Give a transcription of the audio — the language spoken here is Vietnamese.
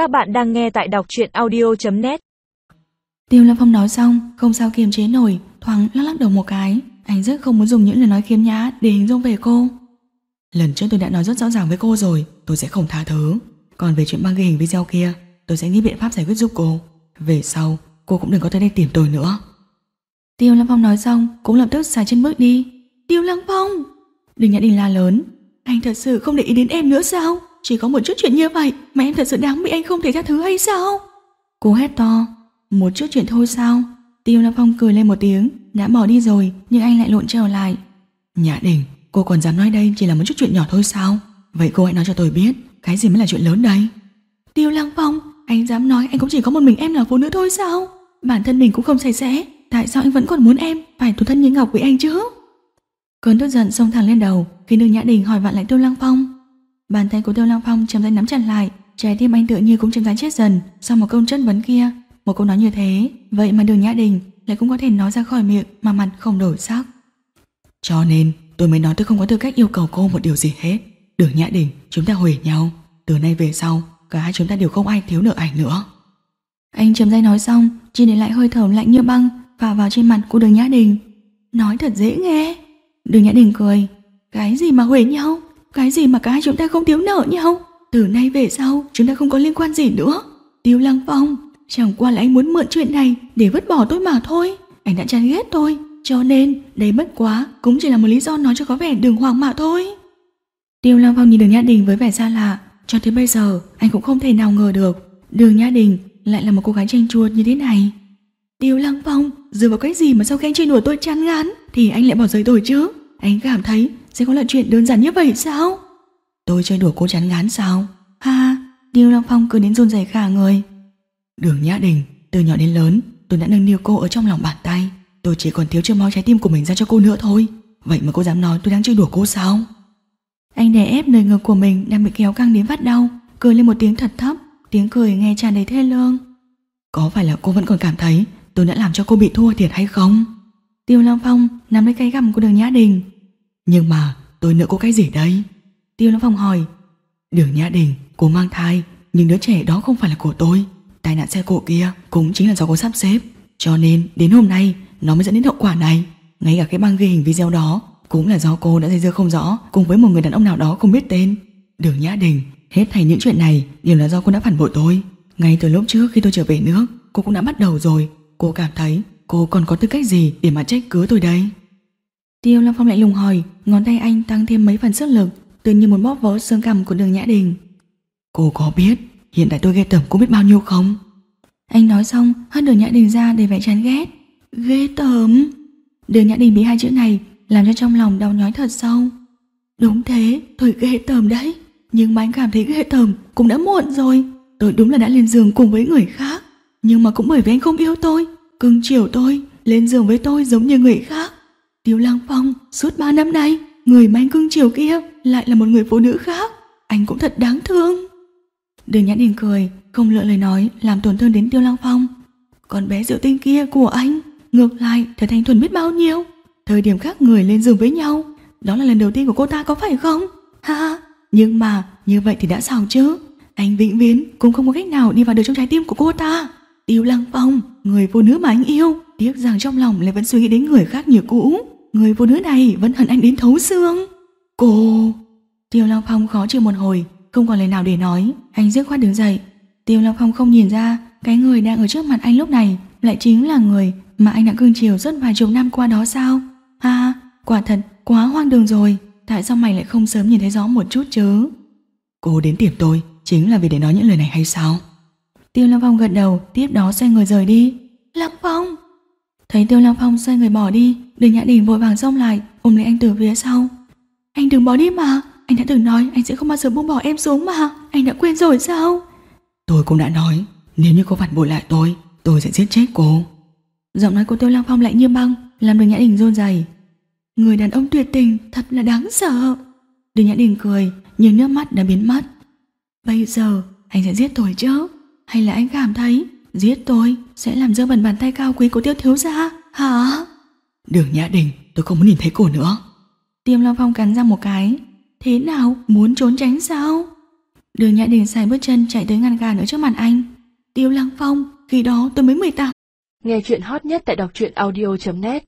Các bạn đang nghe tại đọc truyện audio.net Tiêu Lâm Phong nói xong, không sao kiềm chế nổi, thoáng lắc lắc đầu một cái. Anh rất không muốn dùng những lời nói khiếm nhã để hình dung về cô. Lần trước tôi đã nói rất rõ ràng với cô rồi, tôi sẽ không tha thứ. Còn về chuyện băng ghi hình video kia, tôi sẽ nghĩ biện pháp giải quyết giúp cô. Về sau, cô cũng đừng có tới đây tìm tôi nữa. Tiêu Lâm Phong nói xong, cũng lập tức xài chân bước đi. Tiêu Lâm Phong! Đừng nhã đình la lớn. Anh thật sự không để ý đến em nữa sao? Chỉ có một chút chuyện như vậy mà em thật sự đáng bị anh không thể tha thứ hay sao? Cô hét to. Một chút chuyện thôi sao? Tiêu Lâm Phong cười lên một tiếng, đã bỏ đi rồi nhưng anh lại lộn trở lại. Nhã đình, cô còn dám nói đây chỉ là một chút chuyện nhỏ thôi sao? Vậy cô hãy nói cho tôi biết, cái gì mới là chuyện lớn đây? Tiêu Lăng Phong, anh dám nói anh cũng chỉ có một mình em là phụ nữ thôi sao? Bản thân mình cũng không sạch sẽ, tại sao anh vẫn còn muốn em phải thủ thân như ngọc với anh chứ? Cơn tức giận xông thẳng lên đầu khi Đường Nhã Đình hỏi vặn lại Tiêu Lăng Phong. Bàn tay của Tiêu Lăng Phong chậm rãi nắm chặt lại, trái tim anh tựa như cũng chậm rãi chết dần sau một câu chất vấn kia. Một câu nói như thế, vậy mà Đường Nhã Đình lại cũng có thể nói ra khỏi miệng mà mặt không đổi sắc. Cho nên tôi mới nói tôi không có tư cách yêu cầu cô một điều gì hết. Đường Nhã Đình, chúng ta hủy nhau. Từ nay về sau, cả hai chúng ta đều không ai thiếu nợ ảnh nữa. Anh chấm dây nói xong, chỉ để lại hơi thở lạnh như băng phả vào trên mặt của Đường Nhã Đình. Nói thật dễ nghe. Đường Nhã Đình cười. Cái gì mà hủy nhau? Cái gì mà cả hai chúng ta không thiếu nợ nhau? Từ nay về sau, chúng ta không có liên quan gì nữa. Tiêu Lăng Phong, chẳng qua là anh muốn mượn chuyện này để vứt bỏ tôi mà thôi. Anh đã chán ghét tôi, cho nên đấy bất quá cũng chỉ là một lý do nói cho có vẻ đường hoàng mà thôi. Tiêu Lăng Phong nhìn Đường Nhã Đình với vẻ xa lạ, cho tới bây giờ anh cũng không thể nào ngờ được Đường Nhã Đình lại là một cô gái tranh chua như thế này. Tiêu Lăng Phong, dựa vào cái gì mà sau khi anh chơi đùa tôi chán ngán thì anh lại bỏ rơi tôi chứ? Anh cảm thấy sẽ có là chuyện đơn giản như vậy sao? Tôi chơi đùa cô chán ngán sao? Ha, Tiêu Lăng Phong cứ đến run rẩy cả người. Đường Nhã Đình, từ nhỏ đến lớn, tôi đã nâng niu cô ở trong lòng bàn tay. Tôi chỉ còn thiếu chưa máu trái tim của mình ra cho cô nữa thôi. Vậy mà cô dám nói tôi đang chơi đùa cô sao? Anh đè ép nơi ngực của mình đang bị kéo căng đến phát đau, cười lên một tiếng thật thấp, tiếng cười nghe tràn đầy thê lương. Có phải là cô vẫn còn cảm thấy tôi đã làm cho cô bị thua thiệt hay không? Tiêu Long Phong nắm lấy cái gầm của đường Nhã Đình. Nhưng mà tôi nợ cô cái gì đây? Tiêu Lâm Phong hỏi. Đường Nhã Đình, cô mang thai, nhưng đứa trẻ đó không phải là của tôi. Tai nạn xe cộ kia cũng chính là do cô sắp xếp. Cho nên đến hôm nay nó mới dẫn đến hậu quả này. Ngay cả cái băng ghi hình video đó cũng là do cô đã dây dưa không rõ cùng với một người đàn ông nào đó không biết tên. Đường Nhã Đình, hết thảy những chuyện này đều là do cô đã phản bội tôi. Ngay từ lúc trước khi tôi trở về nước, cô cũng đã bắt đầu rồi. Cô cảm thấy cô còn có tư cách gì để mà trách cứ tôi đây? Tiêu Long Phong lại lùng hỏi, ngón tay anh tăng thêm mấy phần sức lực, tự như muốn bóp vỡ xương cằm của đường Nhã Đình. Cô có biết hiện tại tôi ghê tởm cô biết bao nhiêu không? Anh nói xong, hất đường Nhã Đình ra để vẻ chán ghét. Ghê tởm. Đường Nhã Đình bị hai chữ này làm cho trong lòng đau nhói thật sâu. Đúng thế, tôi ghê tởm đấy. Nhưng mà anh cảm thấy ghê tởm cũng đã muộn rồi. Tôi đúng là đã lên giường cùng với người khác. Nhưng mà cũng bởi vì anh không yêu tôi, cưng chiều tôi, lên giường với tôi giống như người khác. Tiêu Lăng Phong, suốt ba năm nay, người mà anh cưng chiều kia lại là một người phụ nữ khác. Anh cũng thật đáng thương. Đường Nhãn Đình cười, không lựa lời nói làm tổn thương đến Tiêu Lăng Phong. Còn bé rượu tinh kia của anh, ngược lại thật thanh thuần biết bao nhiêu. Thời điểm khác người lên giường với nhau, đó là lần đầu tiên của cô ta có phải không? Ha, nhưng mà như vậy thì đã sao chứ? Anh vĩnh viễn cũng không có cách nào đi vào được trong trái tim của cô ta. Tiêu Lăng Phong, người phụ nữ mà anh yêu, tiếc rằng trong lòng lại vẫn suy nghĩ đến người khác như cũ. Người phụ nữ này vẫn hận anh đến thấu xương. Cô... Tiêu Lăng Phong khó chịu một hồi, không còn lời nào để nói, anh dứt khoát đứng dậy. Tiêu Lăng Phong không nhìn ra, cái người đang ở trước mặt anh lúc này lại chính là người mà anh đã cưng chiều suốt vài chục năm qua đó sao? Ha, quả thật quá hoang đường rồi, tại sao mày lại không sớm nhìn thấy rõ một chút chứ? Cô đến tìm tôi chính là vì để nói những lời này hay sao? Tiêu Lăng Phong gật đầu, tiếp đó xoay người rời đi. Lăng Phong! Thấy Tiêu Lăng Phong xoay người bỏ đi, Đường Nhã Đình vội vàng xông lại, ôm lấy anh từ phía sau. Anh đừng bỏ đi mà, anh đã từng nói anh sẽ không bao giờ buông bỏ em xuống mà, anh đã quên rồi sao? Tôi cũng đã nói, nếu như cô phản bội lại tôi, tôi sẽ giết chết cô. Giọng nói của Tiêu Lăng Phong lạnh như băng, làm Đường Nhã Đình run rẩy. Người đàn ông tuyệt tình thật là đáng sợ. Đường Nhã Đình cười, nhưng nước mắt đã biến mất. Bây giờ anh sẽ giết tôi chứ? Hay là anh cảm thấy giết tôi sẽ làm dơ bẩn bàn tay cao quý của Tiêu Thiếu Gia? Hả? Đường Nhã Đình, tôi không muốn nhìn thấy cô nữa. Tiêm Long Phong cắn ra một cái. Thế nào? Muốn trốn tránh sao? Đường Nhã Đình xài bước chân chạy tới ngăn cản ở trước mặt anh. Tiêu Lăng Phong, khi đó tôi mới 18. Nghe chuyện hot nhất tại đọc truyện audio.net